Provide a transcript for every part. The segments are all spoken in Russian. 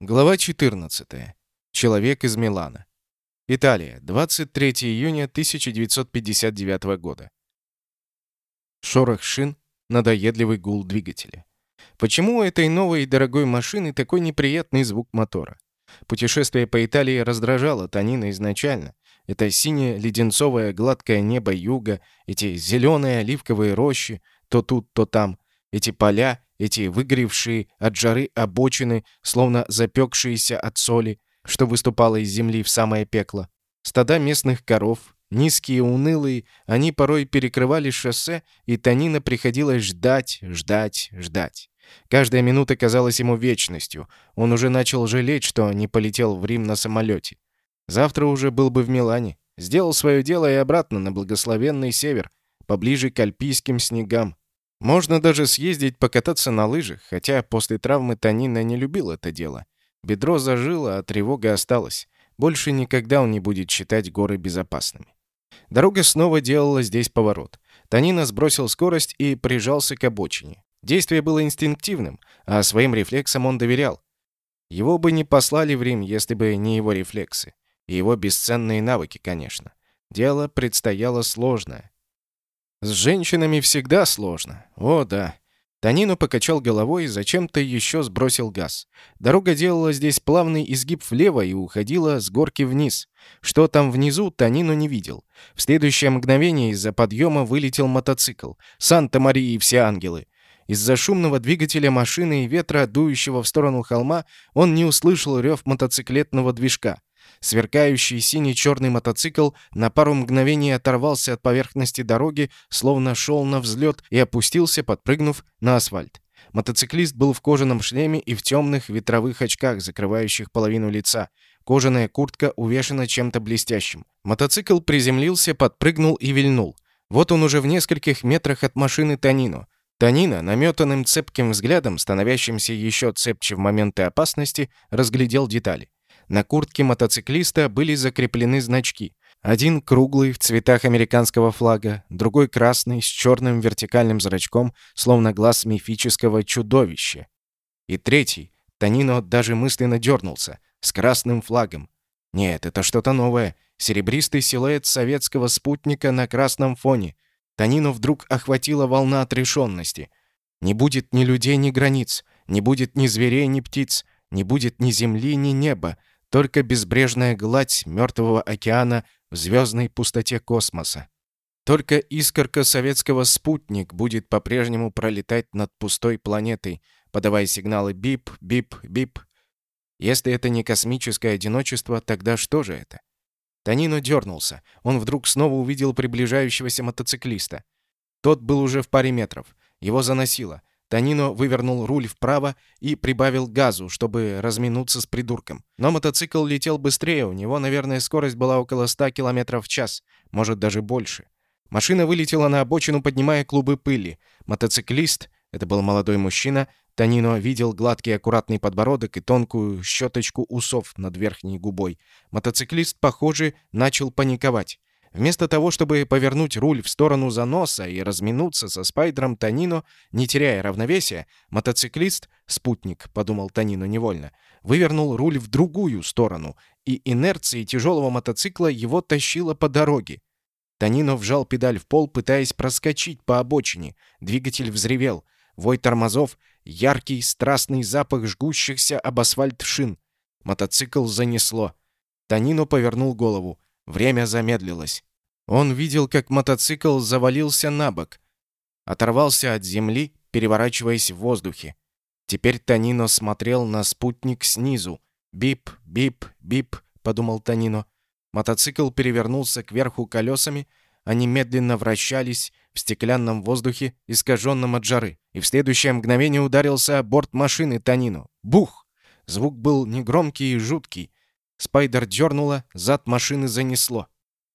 Глава 14. Человек из Милана. Италия. 23 июня 1959 года. Шорох шин, надоедливый гул двигателя. Почему у этой новой и дорогой машины такой неприятный звук мотора? Путешествие по Италии раздражало Танина изначально. Это синее леденцовое гладкое небо юга, эти зеленые оливковые рощи, то тут, то там, эти поля эти выгоревшие от жары обочины, словно запекшиеся от соли, что выступало из земли в самое пекло. Стада местных коров, низкие, унылые, они порой перекрывали шоссе, и Танина приходилось ждать, ждать, ждать. Каждая минута казалась ему вечностью. Он уже начал жалеть, что не полетел в Рим на самолете. Завтра уже был бы в Милане. Сделал свое дело и обратно на благословенный север, поближе к альпийским снегам. Можно даже съездить покататься на лыжах, хотя после травмы Танина не любил это дело. Бедро зажило, а тревога осталась. Больше никогда он не будет считать горы безопасными. Дорога снова делала здесь поворот. Танина сбросил скорость и прижался к обочине. Действие было инстинктивным, а своим рефлексам он доверял. Его бы не послали в Рим, если бы не его рефлексы. И его бесценные навыки, конечно. Дело предстояло сложное. С женщинами всегда сложно. О, да. Танину покачал головой и зачем-то еще сбросил газ. Дорога делала здесь плавный изгиб влево и уходила с горки вниз. Что там внизу, Танину не видел. В следующее мгновение из-за подъема вылетел мотоцикл. Санта-Мария и все ангелы. Из-за шумного двигателя машины и ветра, дующего в сторону холма, он не услышал рев мотоциклетного движка. Сверкающий синий-черный мотоцикл на пару мгновений оторвался от поверхности дороги, словно шел на взлет и опустился, подпрыгнув на асфальт. Мотоциклист был в кожаном шлеме и в темных ветровых очках, закрывающих половину лица. Кожаная куртка увешана чем-то блестящим. Мотоцикл приземлился, подпрыгнул и вильнул. Вот он уже в нескольких метрах от машины Танино. Танина, наметанным цепким взглядом, становящимся еще цепче в моменты опасности, разглядел детали. На куртке мотоциклиста были закреплены значки. Один круглый, в цветах американского флага, другой красный, с черным вертикальным зрачком, словно глаз мифического чудовища. И третий, Танино даже мысленно дернулся, с красным флагом. Нет, это что-то новое. Серебристый силуэт советского спутника на красном фоне. Танину вдруг охватила волна отрешенности. Не будет ни людей, ни границ, не будет ни зверей, ни птиц, не будет ни земли, ни неба, только безбрежная гладь мертвого океана в звездной пустоте космоса. Только искорка советского «Спутник» будет по-прежнему пролетать над пустой планетой, подавая сигналы «бип, бип, бип». Если это не космическое одиночество, тогда что же это? Танино дернулся. Он вдруг снова увидел приближающегося мотоциклиста. Тот был уже в паре метров. Его заносило. Танино вывернул руль вправо и прибавил газу, чтобы разминуться с придурком. Но мотоцикл летел быстрее, у него, наверное, скорость была около 100 км в час, может, даже больше. Машина вылетела на обочину, поднимая клубы пыли. Мотоциклист, это был молодой мужчина, Танино видел гладкий аккуратный подбородок и тонкую щеточку усов над верхней губой. Мотоциклист, похоже, начал паниковать. Вместо того, чтобы повернуть руль в сторону заноса и разминуться со спайдером Танино, не теряя равновесия, мотоциклист, спутник, подумал Танино невольно, вывернул руль в другую сторону, и инерцией тяжелого мотоцикла его тащило по дороге. Танино вжал педаль в пол, пытаясь проскочить по обочине. Двигатель взревел. Вой тормозов, яркий, страстный запах жгущихся об асфальт шин. Мотоцикл занесло. Танино повернул голову. Время замедлилось. Он видел, как мотоцикл завалился на бок, оторвался от земли, переворачиваясь в воздухе. Теперь Танино смотрел на спутник снизу. «Бип, бип, бип», — подумал Танино. Мотоцикл перевернулся кверху колесами, они медленно вращались в стеклянном воздухе, искаженном от жары, и в следующее мгновение ударился о борт машины Танино. Бух! Звук был негромкий и жуткий, Спайдер дернуло, зад машины занесло.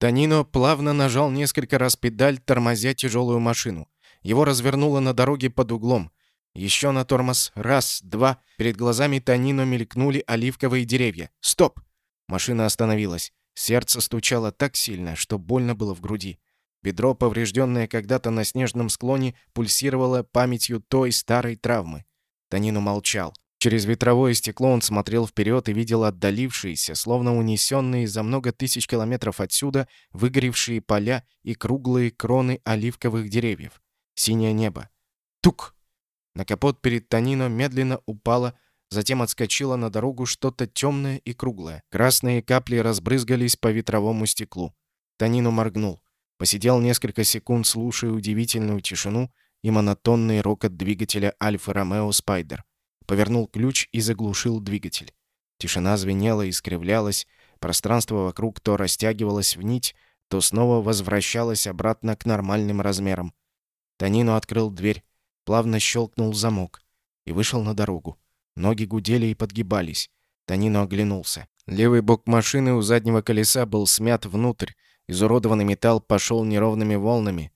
Танино плавно нажал несколько раз педаль, тормозя тяжелую машину. Его развернуло на дороге под углом. Еще на тормоз. Раз, два. Перед глазами Танино мелькнули оливковые деревья. Стоп! Машина остановилась. Сердце стучало так сильно, что больно было в груди. Бедро, поврежденное когда-то на снежном склоне, пульсировало памятью той старой травмы. Танино молчал. Через ветровое стекло он смотрел вперед и видел отдалившиеся, словно унесенные за много тысяч километров отсюда, выгоревшие поля и круглые кроны оливковых деревьев. Синее небо. Тук! На капот перед Танино медленно упало, затем отскочило на дорогу что-то темное и круглое. Красные капли разбрызгались по ветровому стеклу. Танино моргнул. Посидел несколько секунд, слушая удивительную тишину и монотонный рокот двигателя Альфа Ромео Спайдер. Повернул ключ и заглушил двигатель. Тишина звенела и искривлялась, пространство вокруг то растягивалось в нить, то снова возвращалось обратно к нормальным размерам. Танино открыл дверь, плавно щелкнул замок и вышел на дорогу. Ноги гудели и подгибались. Танино оглянулся. Левый бок машины у заднего колеса был смят внутрь, изуродованный металл пошел неровными волнами.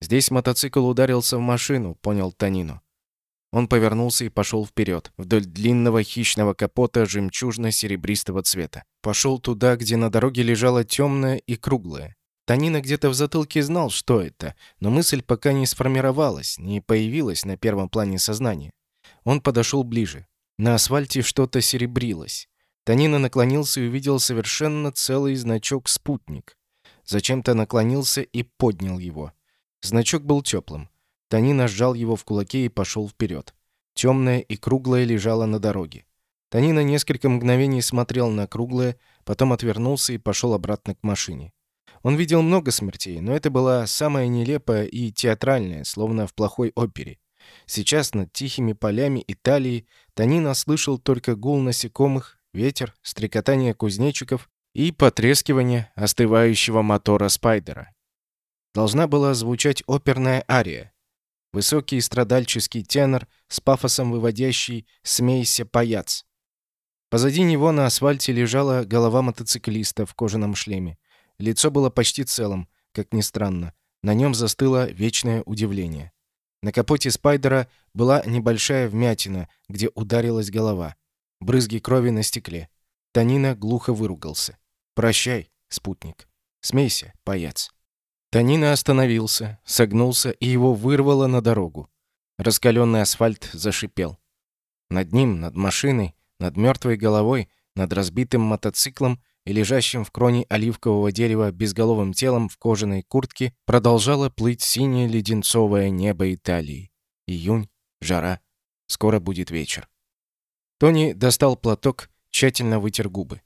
Здесь мотоцикл ударился в машину, понял Танино. Он повернулся и пошел вперед, вдоль длинного хищного капота жемчужно-серебристого цвета. Пошел туда, где на дороге лежало темное и круглое. Танина где-то в затылке знал, что это, но мысль пока не сформировалась, не появилась на первом плане сознания. Он подошел ближе. На асфальте что-то серебрилось. Танина наклонился и увидел совершенно целый значок «Спутник». Зачем-то наклонился и поднял его. Значок был теплым. Танина сжал его в кулаке и пошел вперед. Темное и круглое лежало на дороге. Танина несколько мгновений смотрел на круглое, потом отвернулся и пошел обратно к машине. Он видел много смертей, но это была самая нелепая и театральная, словно в плохой опере. Сейчас над тихими полями Италии Танина слышал только гул насекомых, ветер, стрекотание кузнечиков и потрескивание остывающего мотора спайдера. Должна была звучать оперная ария. Высокий страдальческий тенор с пафосом выводящий «Смейся, паяц». Позади него на асфальте лежала голова мотоциклиста в кожаном шлеме. Лицо было почти целым, как ни странно. На нем застыло вечное удивление. На капоте Спайдера была небольшая вмятина, где ударилась голова. Брызги крови на стекле. Танина глухо выругался. «Прощай, спутник. Смейся, паяц». Танина остановился, согнулся, и его вырвало на дорогу. Раскаленный асфальт зашипел. Над ним, над машиной, над мертвой головой, над разбитым мотоциклом и лежащим в кроне оливкового дерева безголовым телом в кожаной куртке продолжало плыть синее леденцовое небо Италии. Июнь, жара, скоро будет вечер. Тони достал платок, тщательно вытер губы.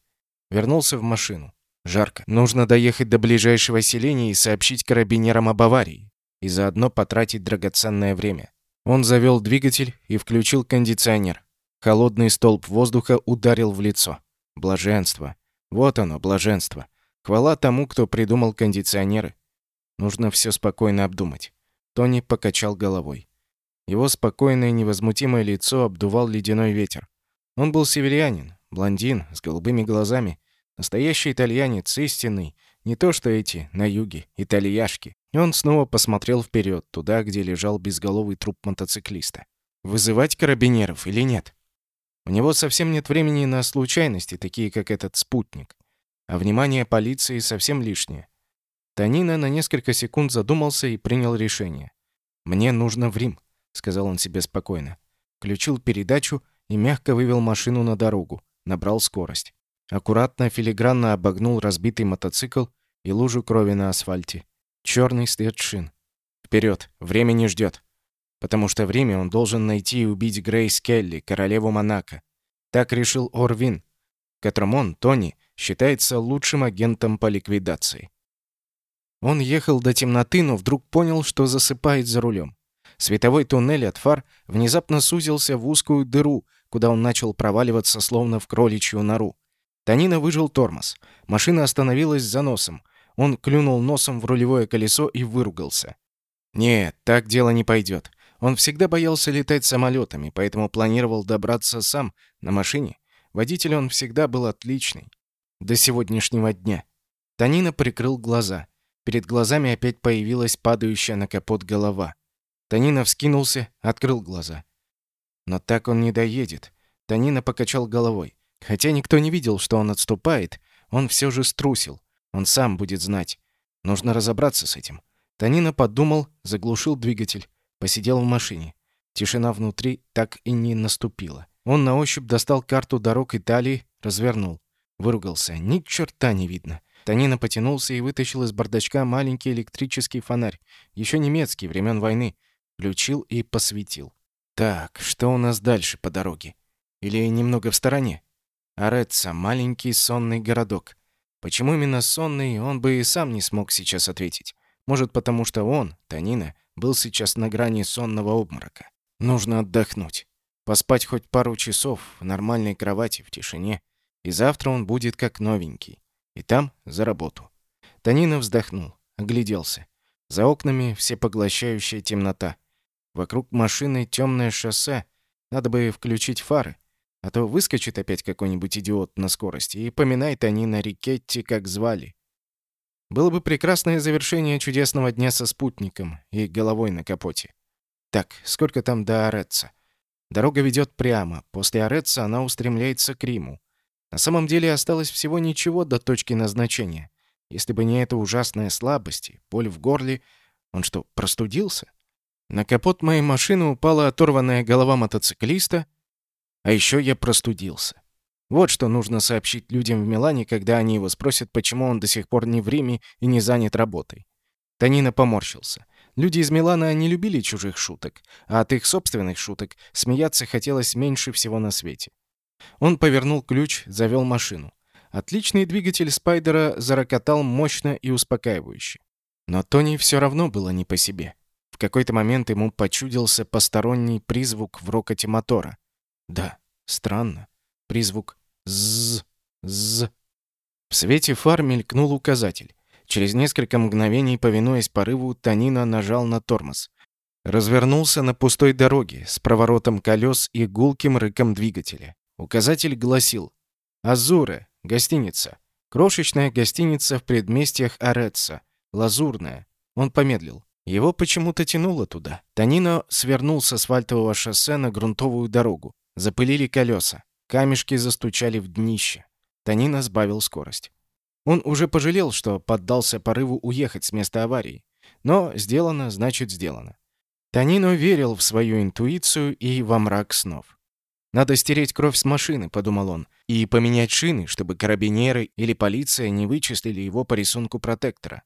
Вернулся в машину. Жарко. Нужно доехать до ближайшего селения и сообщить карабинерам об аварии. И заодно потратить драгоценное время. Он завел двигатель и включил кондиционер. Холодный столб воздуха ударил в лицо. Блаженство. Вот оно, блаженство. Хвала тому, кто придумал кондиционеры. Нужно все спокойно обдумать. Тони покачал головой. Его спокойное невозмутимое лицо обдувал ледяной ветер. Он был северянин, блондин, с голубыми глазами. Настоящий итальянец, истинный. Не то что эти, на юге, итальяшки. И он снова посмотрел вперед, туда, где лежал безголовый труп мотоциклиста. Вызывать карабинеров или нет? У него совсем нет времени на случайности, такие как этот спутник. А внимание полиции совсем лишнее. Танина на несколько секунд задумался и принял решение. «Мне нужно в Рим», — сказал он себе спокойно. Включил передачу и мягко вывел машину на дорогу. Набрал скорость. Аккуратно, филигранно обогнул разбитый мотоцикл и лужу крови на асфальте. Черный след шин. Вперед, время не ждет потому что в Риме он должен найти и убить Грейс Келли, королеву Монако. Так решил Орвин, которым он, Тони, считается лучшим агентом по ликвидации. Он ехал до темноты, но вдруг понял, что засыпает за рулем. Световой туннель от фар внезапно сузился в узкую дыру, куда он начал проваливаться, словно в кроличью нору. Танина выжил тормоз. Машина остановилась за носом. Он клюнул носом в рулевое колесо и выругался. «Нет, так дело не пойдет. Он всегда боялся летать самолетами, поэтому планировал добраться сам, на машине. Водитель он всегда был отличный. До сегодняшнего дня. Танина прикрыл глаза. Перед глазами опять появилась падающая на капот голова. Танина вскинулся, открыл глаза. Но так он не доедет. Танина покачал головой. Хотя никто не видел, что он отступает, он все же струсил. Он сам будет знать. Нужно разобраться с этим. Танина подумал, заглушил двигатель. Посидел в машине. Тишина внутри так и не наступила. Он на ощупь достал карту дорог Италии, развернул. Выругался. Ни черта не видно. Танина потянулся и вытащил из бардачка маленький электрический фонарь. Еще немецкий, времен войны. Включил и посветил. Так, что у нас дальше по дороге? Или немного в стороне? Аретса, маленький сонный городок. Почему именно сонный, он бы и сам не смог сейчас ответить. Может, потому что он, Танина, был сейчас на грани сонного обморока. Нужно отдохнуть. Поспать хоть пару часов в нормальной кровати, в тишине. И завтра он будет как новенький. И там за работу. Танина вздохнул, огляделся. За окнами всепоглощающая темнота. Вокруг машины темное шоссе. Надо бы включить фары. А то выскочит опять какой-нибудь идиот на скорости и поминает они на Рикетти, как звали. Было бы прекрасное завершение чудесного дня со спутником и головой на капоте. Так, сколько там до Ореца? Дорога ведет прямо. После Ореца она устремляется к Риму. На самом деле осталось всего ничего до точки назначения. Если бы не эта ужасная слабость и боль в горле, он что, простудился? На капот моей машины упала оторванная голова мотоциклиста, а еще я простудился. Вот что нужно сообщить людям в Милане, когда они его спросят, почему он до сих пор не в Риме и не занят работой. Танина поморщился. Люди из Милана не любили чужих шуток, а от их собственных шуток смеяться хотелось меньше всего на свете. Он повернул ключ, завел машину. Отличный двигатель Спайдера зарокотал мощно и успокаивающе. Но Тони все равно было не по себе. В какой-то момент ему почудился посторонний призвук в рокоте мотора. Да, странно. Призвук «з», «з». В свете фар мелькнул указатель. Через несколько мгновений, повинуясь порыву, Танина нажал на тормоз. Развернулся на пустой дороге с проворотом колес и гулким рыком двигателя. Указатель гласил «Азуре, гостиница. Крошечная гостиница в предместьях Ореца. Лазурная». Он помедлил. Его почему-то тянуло туда. Танино свернул с асфальтового шоссе на грунтовую дорогу. Запылили колеса. Камешки застучали в днище. Танина сбавил скорость. Он уже пожалел, что поддался порыву уехать с места аварии. Но сделано, значит сделано. Танино верил в свою интуицию и во мрак снов. «Надо стереть кровь с машины», — подумал он, «и поменять шины, чтобы карабинеры или полиция не вычислили его по рисунку протектора.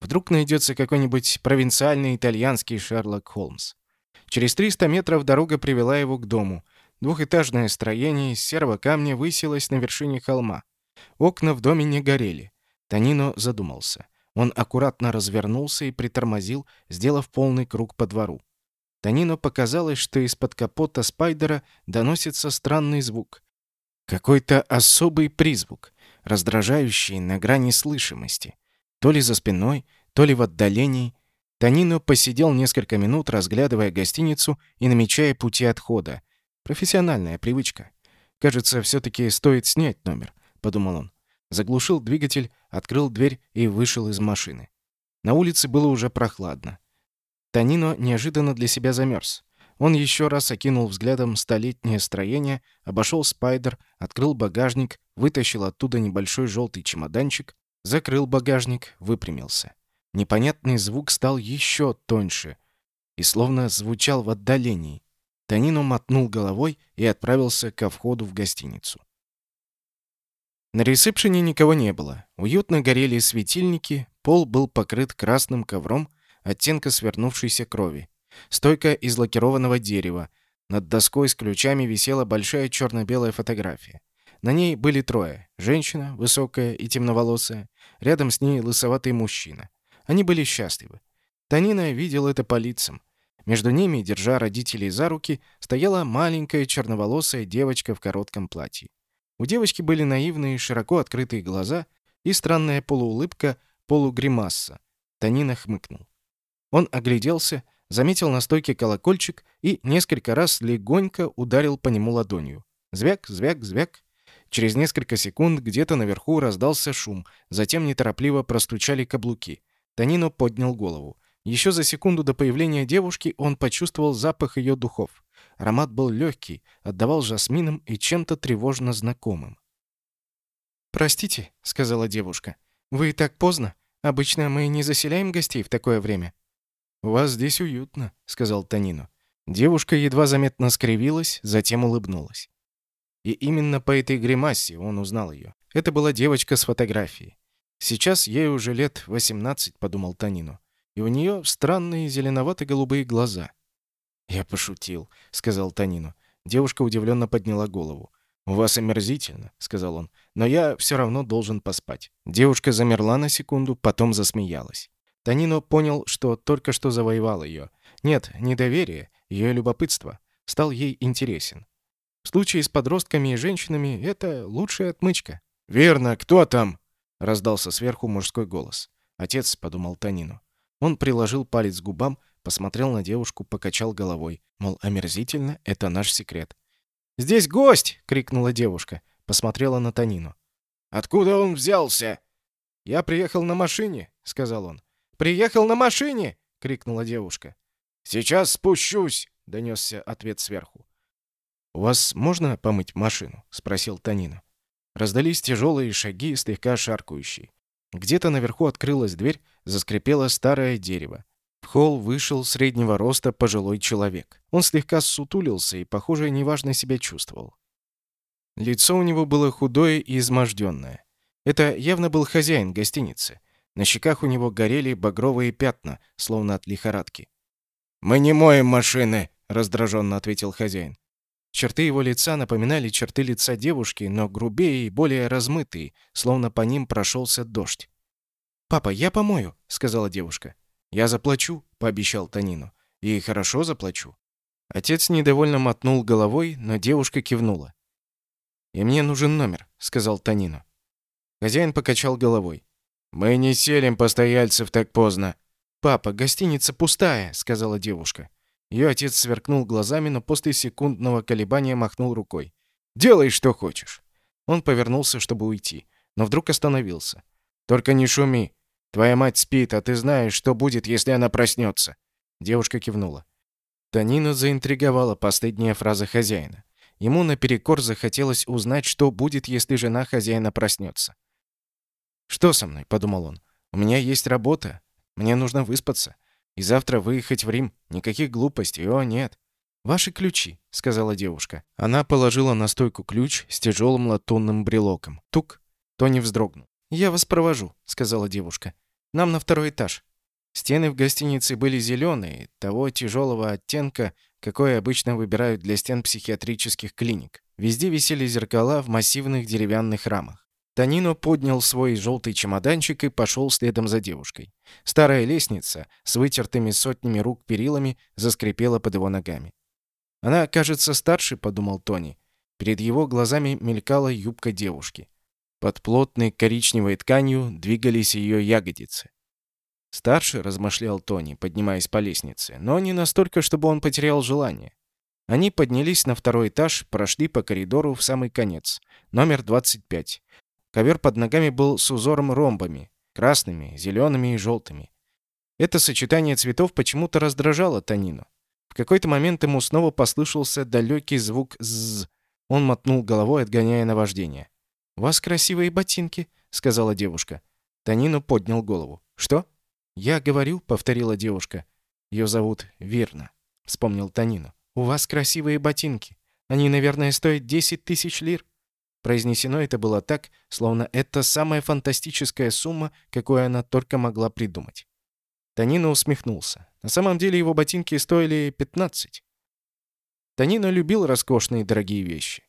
Вдруг найдется какой-нибудь провинциальный итальянский Шерлок Холмс». Через 300 метров дорога привела его к дому, Двухэтажное строение из серого камня высилось на вершине холма. Окна в доме не горели. Танино задумался. Он аккуратно развернулся и притормозил, сделав полный круг по двору. Танино показалось, что из-под капота Спайдера доносится странный звук. Какой-то особый призвук, раздражающий на грани слышимости. То ли за спиной, то ли в отдалении. Танино посидел несколько минут, разглядывая гостиницу и намечая пути отхода, Профессиональная привычка. Кажется, все-таки стоит снять номер, подумал он. Заглушил двигатель, открыл дверь и вышел из машины. На улице было уже прохладно. Танино неожиданно для себя замерз. Он еще раз окинул взглядом столетнее строение, обошел спайдер, открыл багажник, вытащил оттуда небольшой желтый чемоданчик, закрыл багажник, выпрямился. Непонятный звук стал еще тоньше и словно звучал в отдалении. Танино мотнул головой и отправился ко входу в гостиницу. На ресепшене никого не было. Уютно горели светильники, пол был покрыт красным ковром оттенка свернувшейся крови. Стойка из лакированного дерева. Над доской с ключами висела большая черно-белая фотография. На ней были трое. Женщина, высокая и темноволосая. Рядом с ней лысоватый мужчина. Они были счастливы. Танина видел это по лицам. Между ними, держа родителей за руки, стояла маленькая черноволосая девочка в коротком платье. У девочки были наивные, широко открытые глаза и странная полуулыбка, полугримасса. Танина хмыкнул. Он огляделся, заметил на стойке колокольчик и несколько раз легонько ударил по нему ладонью. Звяк, звяк, звяк. Через несколько секунд где-то наверху раздался шум, затем неторопливо простучали каблуки. Танино поднял голову. Еще за секунду до появления девушки он почувствовал запах ее духов. Аромат был легкий, отдавал жасмином и чем-то тревожно знакомым. «Простите», — сказала девушка, — «вы так поздно. Обычно мы не заселяем гостей в такое время». «У вас здесь уютно», — сказал Танино. Девушка едва заметно скривилась, затем улыбнулась. И именно по этой гримасе он узнал ее. Это была девочка с фотографией. Сейчас ей уже лет 18, подумал Танину. И у нее странные зеленовато-голубые глаза. «Я пошутил», — сказал Танину. Девушка удивленно подняла голову. «У вас омерзительно», — сказал он, — «но я все равно должен поспать». Девушка замерла на секунду, потом засмеялась. Танино понял, что только что завоевал ее. Нет, не доверие, ее любопытство. Стал ей интересен. В случае с подростками и женщинами это лучшая отмычка. «Верно, кто там?» — раздался сверху мужской голос. «Отец», — подумал Танину. Он приложил палец к губам, посмотрел на девушку, покачал головой. Мол, омерзительно — это наш секрет. «Здесь гость!» — крикнула девушка. Посмотрела на Танину. «Откуда он взялся?» «Я приехал на машине», — сказал он. «Приехал на машине!» — крикнула девушка. «Сейчас спущусь!» — донесся ответ сверху. «У вас можно помыть машину?» — спросил Танина. Раздались тяжелые шаги, слегка шаркающие. Где-то наверху открылась дверь, заскрипело старое дерево. В холл вышел среднего роста пожилой человек. Он слегка ссутулился и, похоже, неважно себя чувствовал. Лицо у него было худое и изможденное. Это явно был хозяин гостиницы. На щеках у него горели багровые пятна, словно от лихорадки. «Мы не моем машины», — раздраженно ответил хозяин. Черты его лица напоминали черты лица девушки, но грубее и более размытые, словно по ним прошелся дождь. «Папа, я помою», — сказала девушка. «Я заплачу», — пообещал Танину. «И хорошо заплачу». Отец недовольно мотнул головой, но девушка кивнула. «И мне нужен номер», — сказал Танину. Хозяин покачал головой. «Мы не селим постояльцев так поздно». «Папа, гостиница пустая», — сказала девушка. Ее отец сверкнул глазами, но после секундного колебания махнул рукой. «Делай, что хочешь». Он повернулся, чтобы уйти, но вдруг остановился. «Только не шуми. Твоя мать спит, а ты знаешь, что будет, если она проснется». Девушка кивнула. Танину заинтриговала последняя фраза хозяина. Ему наперекор захотелось узнать, что будет, если жена хозяина проснется. «Что со мной?» — подумал он. «У меня есть работа. Мне нужно выспаться. И завтра выехать в Рим. Никаких глупостей. О, нет. «Ваши ключи», — сказала девушка. Она положила на стойку ключ с тяжелым латунным брелоком. Тук. Тони вздрогнул. «Я вас провожу», — сказала девушка. «Нам на второй этаж». Стены в гостинице были зеленые, того тяжелого оттенка, какой обычно выбирают для стен психиатрических клиник. Везде висели зеркала в массивных деревянных рамах. Танино поднял свой желтый чемоданчик и пошел следом за девушкой. Старая лестница с вытертыми сотнями рук перилами заскрипела под его ногами. «Она, кажется, старше», — подумал Тони. Перед его глазами мелькала юбка девушки. Под плотной коричневой тканью двигались ее ягодицы. «Старше», — размышлял Тони, поднимаясь по лестнице, но не настолько, чтобы он потерял желание. Они поднялись на второй этаж, прошли по коридору в самый конец, номер 25. Ковер под ногами был с узором ромбами, красными, зелеными и желтыми. Это сочетание цветов почему-то раздражало Танину. В какой-то момент ему снова послышался далекий звук «ззз». Он мотнул головой, отгоняя наваждение. «У вас красивые ботинки», — сказала девушка. Танину поднял голову. «Что?» «Я говорю», — повторила девушка. «Ее зовут Верна», — вспомнил Танину. «У вас красивые ботинки. Они, наверное, стоят 10 тысяч лир». Произнесено это было так, словно это самая фантастическая сумма, какую она только могла придумать. Танина усмехнулся. На самом деле его ботинки стоили 15. Танина любил роскошные дорогие вещи.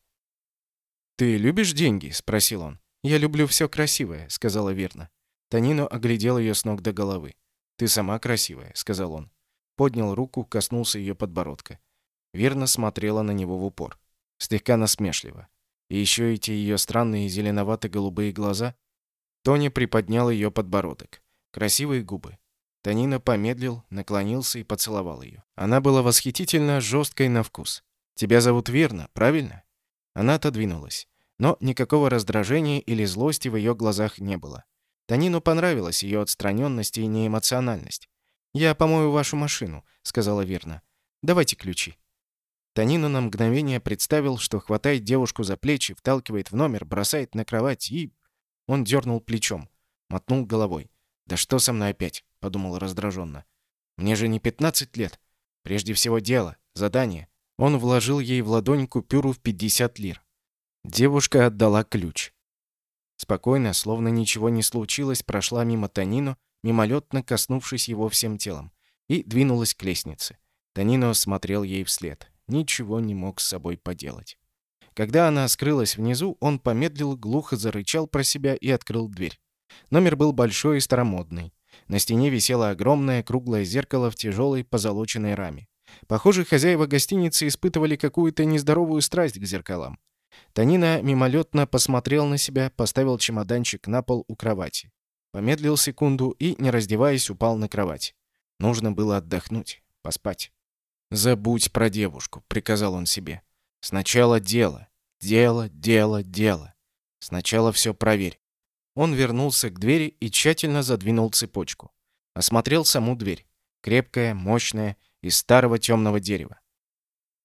«Ты любишь деньги?» — спросил он. «Я люблю все красивое», — сказала Верна. Танино оглядел ее с ног до головы. «Ты сама красивая», — сказал он. Поднял руку, коснулся ее подбородка. Верна смотрела на него в упор. Слегка насмешливо. И еще эти ее странные зеленовато-голубые глаза. Тони приподнял ее подбородок. Красивые губы. Танина помедлил, наклонился и поцеловал ее. Она была восхитительно жесткой на вкус. «Тебя зовут Верна, правильно?» Она отодвинулась. Но никакого раздражения или злости в ее глазах не было. Танину понравилась ее отстраненность и неэмоциональность. «Я помою вашу машину», — сказала Верна. «Давайте ключи». Танину на мгновение представил, что хватает девушку за плечи, вталкивает в номер, бросает на кровать и... Он дернул плечом, мотнул головой. «Да что со мной опять?» — подумал раздраженно. «Мне же не 15 лет. Прежде всего дело. Задание. Он вложил ей в ладонь купюру в 50 лир. Девушка отдала ключ. Спокойно, словно ничего не случилось, прошла мимо Танино, мимолетно коснувшись его всем телом, и двинулась к лестнице. Танино смотрел ей вслед. Ничего не мог с собой поделать. Когда она скрылась внизу, он помедлил, глухо зарычал про себя и открыл дверь. Номер был большой и старомодный. На стене висело огромное круглое зеркало в тяжелой позолоченной раме. Похоже, хозяева гостиницы испытывали какую-то нездоровую страсть к зеркалам. Танина мимолетно посмотрел на себя, поставил чемоданчик на пол у кровати. Помедлил секунду и, не раздеваясь, упал на кровать. Нужно было отдохнуть, поспать. «Забудь про девушку», — приказал он себе. «Сначала дело. Дело, дело, дело. Сначала все проверь». Он вернулся к двери и тщательно задвинул цепочку. Осмотрел саму дверь. Крепкая, мощная, из старого темного дерева.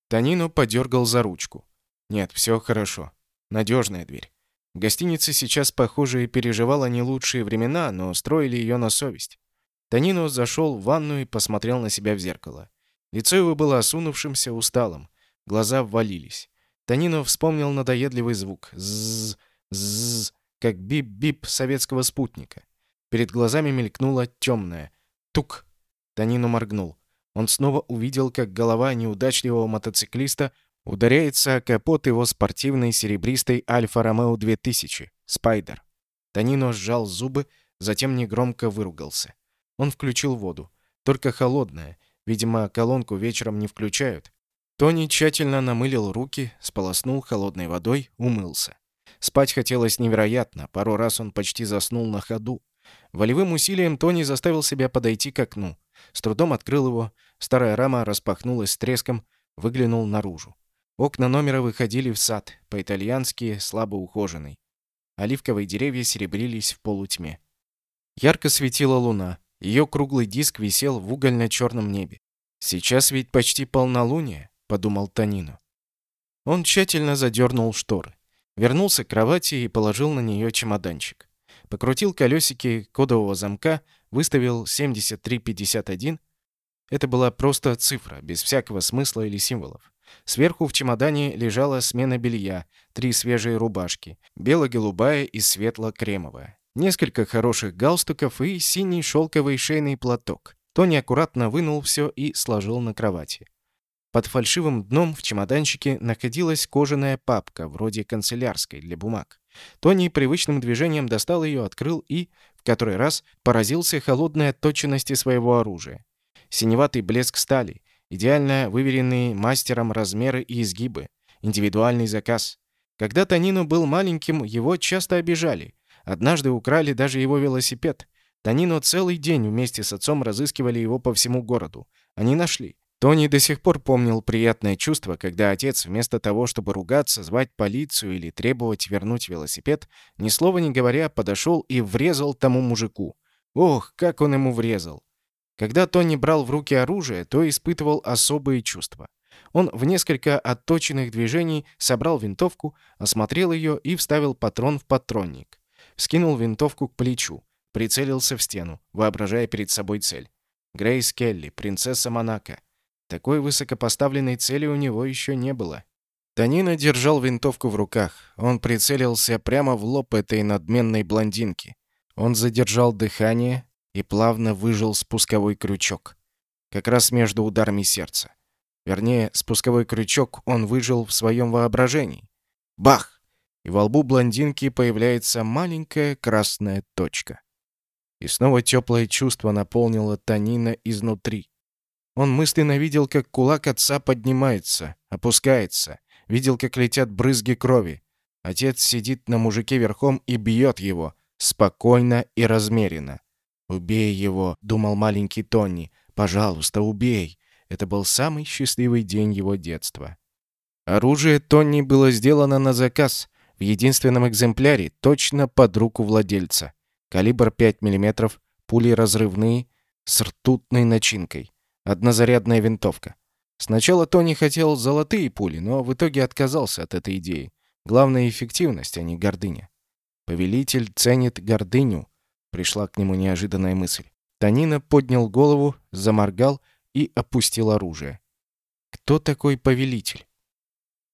Танину подергал за ручку. Нет, все хорошо. Надежная дверь. В гостинице сейчас, похоже, и переживала не лучшие времена, но строили ее на совесть. Танину зашел в ванну и посмотрел на себя в зеркало. Лицо его было осунувшимся, усталым. Глаза ввалились. Танину вспомнил надоедливый звук. Ззз, ззз, как бип-бип советского спутника. Перед глазами мелькнуло темное. Тук. Танину моргнул. Он снова увидел, как голова неудачливого мотоциклиста ударяется о капот его спортивной серебристой Альфа Ромео 2000, Спайдер. Танино сжал зубы, затем негромко выругался. Он включил воду. Только холодная. Видимо, колонку вечером не включают. Тони тщательно намылил руки, сполоснул холодной водой, умылся. Спать хотелось невероятно. Пару раз он почти заснул на ходу. Волевым усилием Тони заставил себя подойти к окну. С трудом открыл его. Старая рама распахнулась с треском, выглянул наружу. Окна номера выходили в сад, по-итальянски слабо ухоженный. Оливковые деревья серебрились в полутьме. Ярко светила луна. Ее круглый диск висел в угольно-черном небе. «Сейчас ведь почти полнолуние», — подумал Танину. Он тщательно задернул шторы. Вернулся к кровати и положил на нее чемоданчик. Покрутил колесики кодового замка, выставил 7351. Это была просто цифра, без всякого смысла или символов. Сверху в чемодане лежала смена белья, три свежие рубашки, бело-голубая и светло-кремовая, несколько хороших галстуков и синий шелковый шейный платок. Тони аккуратно вынул все и сложил на кровати. Под фальшивым дном в чемоданчике находилась кожаная папка, вроде канцелярской, для бумаг. Тони привычным движением достал ее, открыл и, в который раз, поразился холодной отточенности своего оружия. Синеватый блеск стали, идеально выверенные мастером размеры и изгибы, индивидуальный заказ. Когда Танину был маленьким, его часто обижали. Однажды украли даже его велосипед. Танино целый день вместе с отцом разыскивали его по всему городу. Они нашли. Тони до сих пор помнил приятное чувство, когда отец, вместо того, чтобы ругаться, звать полицию или требовать вернуть велосипед, ни слова не говоря, подошел и врезал тому мужику. Ох, как он ему врезал! Когда Тони брал в руки оружие, то испытывал особые чувства. Он в несколько отточенных движений собрал винтовку, осмотрел ее и вставил патрон в патронник. Скинул винтовку к плечу, прицелился в стену, воображая перед собой цель. Грейс Келли, принцесса Монако. Такой высокопоставленной цели у него еще не было. Танина держал винтовку в руках. Он прицелился прямо в лоб этой надменной блондинки. Он задержал дыхание и плавно выжил спусковой крючок. Как раз между ударами сердца. Вернее, спусковой крючок он выжил в своем воображении. Бах! И во лбу блондинки появляется маленькая красная точка. И снова теплое чувство наполнило Танина изнутри. Он мысленно видел, как кулак отца поднимается, опускается, видел, как летят брызги крови. Отец сидит на мужике верхом и бьет его, спокойно и размеренно. «Убей его», — думал маленький Тони. «Пожалуйста, убей». Это был самый счастливый день его детства. Оружие Тони было сделано на заказ, в единственном экземпляре, точно под руку владельца. Калибр 5 мм, пули разрывные, с ртутной начинкой. Однозарядная винтовка. Сначала Тони хотел золотые пули, но в итоге отказался от этой идеи. Главная эффективность, а не гордыня. Повелитель ценит гордыню. Пришла к нему неожиданная мысль. Танина поднял голову, заморгал и опустил оружие. кто такой повелитель?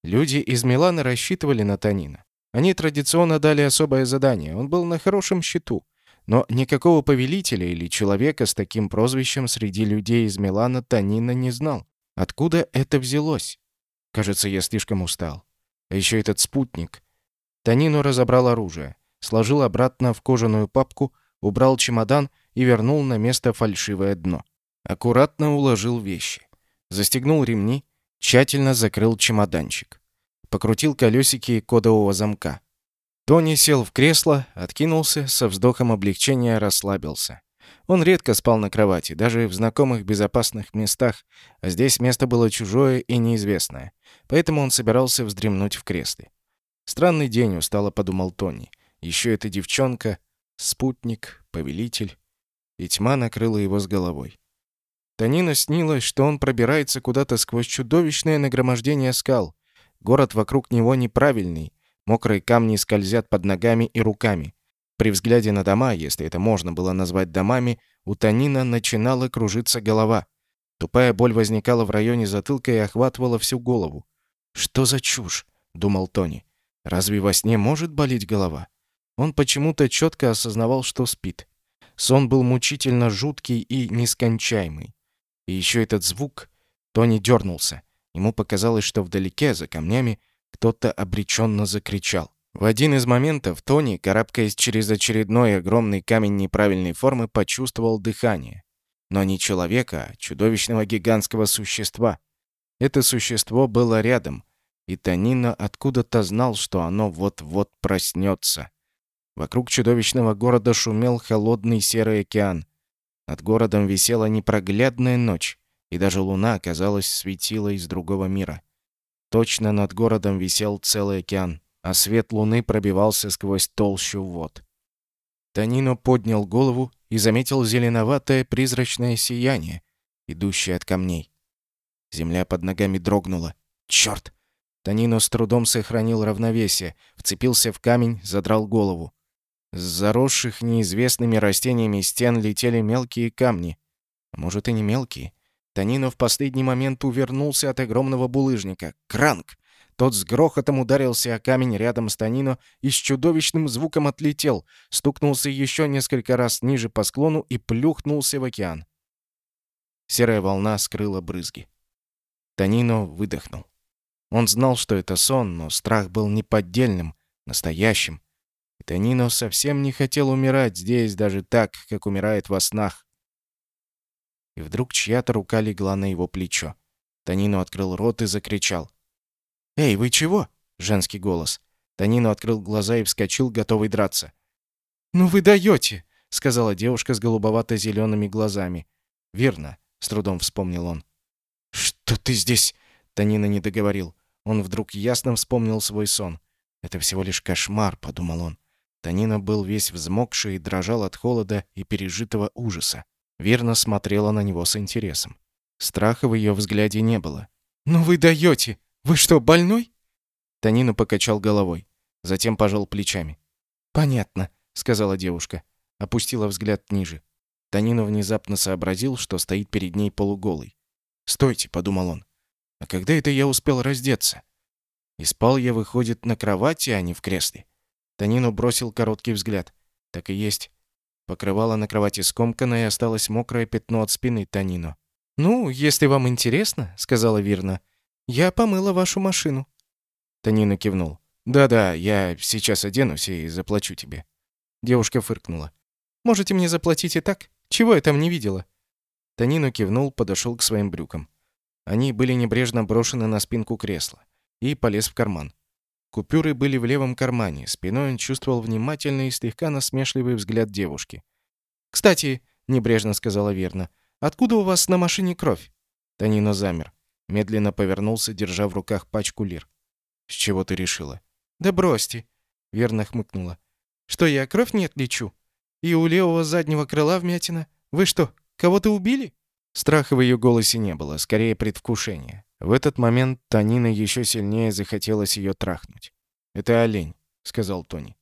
Люди из Милана рассчитывали на Танина. Они традиционно дали особое задание. Он был на хорошем счету. Но никакого повелителя или человека с таким прозвищем среди людей из Милана Танина не знал. Откуда это взялось? Кажется, я слишком устал. А еще этот спутник. Танину разобрал оружие, сложил обратно в кожаную папку, убрал чемодан и вернул на место фальшивое дно. Аккуратно уложил вещи. Застегнул ремни, тщательно закрыл чемоданчик. Покрутил колесики кодового замка. Тони сел в кресло, откинулся, со вздохом облегчения расслабился. Он редко спал на кровати, даже в знакомых безопасных местах, а здесь место было чужое и неизвестное, поэтому он собирался вздремнуть в кресле. «Странный день», — устало подумал Тони. «Еще эта девчонка, спутник, повелитель». И тьма накрыла его с головой. Танина снилось, что он пробирается куда-то сквозь чудовищное нагромождение скал. Город вокруг него неправильный, мокрые камни скользят под ногами и руками. При взгляде на дома, если это можно было назвать домами, у Танина начинала кружиться голова. Тупая боль возникала в районе затылка и охватывала всю голову. «Что за чушь?» — думал Тони. «Разве во сне может болеть голова?» Он почему-то четко осознавал, что спит. Сон был мучительно жуткий и нескончаемый. И еще этот звук. Тони дернулся. Ему показалось, что вдалеке, за камнями, кто-то обреченно закричал. В один из моментов Тони, карабкаясь через очередной огромный камень неправильной формы, почувствовал дыхание. Но не человека, а чудовищного гигантского существа. Это существо было рядом, и Танина откуда-то знал, что оно вот-вот проснется. Вокруг чудовищного города шумел холодный серый океан. Над городом висела непроглядная ночь, и даже луна, казалось, светила из другого мира. Точно над городом висел целый океан, а свет луны пробивался сквозь толщу вод. Танино поднял голову и заметил зеленоватое призрачное сияние, идущее от камней. Земля под ногами дрогнула. Черт! Танино с трудом сохранил равновесие, вцепился в камень, задрал голову. С заросших неизвестными растениями стен летели мелкие камни. Может, и не мелкие. Танино в последний момент увернулся от огромного булыжника. Кранк! Тот с грохотом ударился о камень рядом с Танино и с чудовищным звуком отлетел, стукнулся еще несколько раз ниже по склону и плюхнулся в океан. Серая волна скрыла брызги. Танино выдохнул. Он знал, что это сон, но страх был неподдельным, настоящим. И Танино совсем не хотел умирать здесь даже так, как умирает во снах. И вдруг чья-то рука легла на его плечо. Танино открыл рот и закричал. «Эй, вы чего?» — женский голос. Танино открыл глаза и вскочил, готовый драться. «Ну вы даете!» — сказала девушка с голубовато-зелеными глазами. «Верно», — с трудом вспомнил он. «Что ты здесь?» — Танина не договорил. Он вдруг ясно вспомнил свой сон. «Это всего лишь кошмар», — подумал он. Танина был весь взмокший и дрожал от холода и пережитого ужаса. Верно смотрела на него с интересом. Страха в ее взгляде не было. «Ну вы даете! Вы что, больной?» Танина покачал головой. Затем пожал плечами. «Понятно», — сказала девушка. Опустила взгляд ниже. Танина внезапно сообразил, что стоит перед ней полуголый. «Стойте», — подумал он. «А когда это я успел раздеться?» И спал я, выходит, на кровати, а не в кресле. Танину бросил короткий взгляд. Так и есть. Покрывало на кровати скомкано, и осталось мокрое пятно от спины Танину. «Ну, если вам интересно», — сказала Вирна, — «я помыла вашу машину». Танина кивнул. «Да-да, я сейчас оденусь и заплачу тебе». Девушка фыркнула. «Можете мне заплатить и так? Чего я там не видела?» Танину кивнул, подошел к своим брюкам. Они были небрежно брошены на спинку кресла и полез в карман. Купюры были в левом кармане. Спиной он чувствовал внимательный и слегка насмешливый взгляд девушки. «Кстати», — небрежно сказала Верна, — «откуда у вас на машине кровь?» Танино замер. Медленно повернулся, держа в руках пачку лир. «С чего ты решила?» «Да бросьте», — Верна хмыкнула. «Что, я кровь не отличу? И у левого заднего крыла вмятина? Вы что, кого-то убили?» Страха в ее голосе не было, скорее предвкушение. В этот момент Танина еще сильнее захотелось ее трахнуть. «Это олень», — сказал Тони.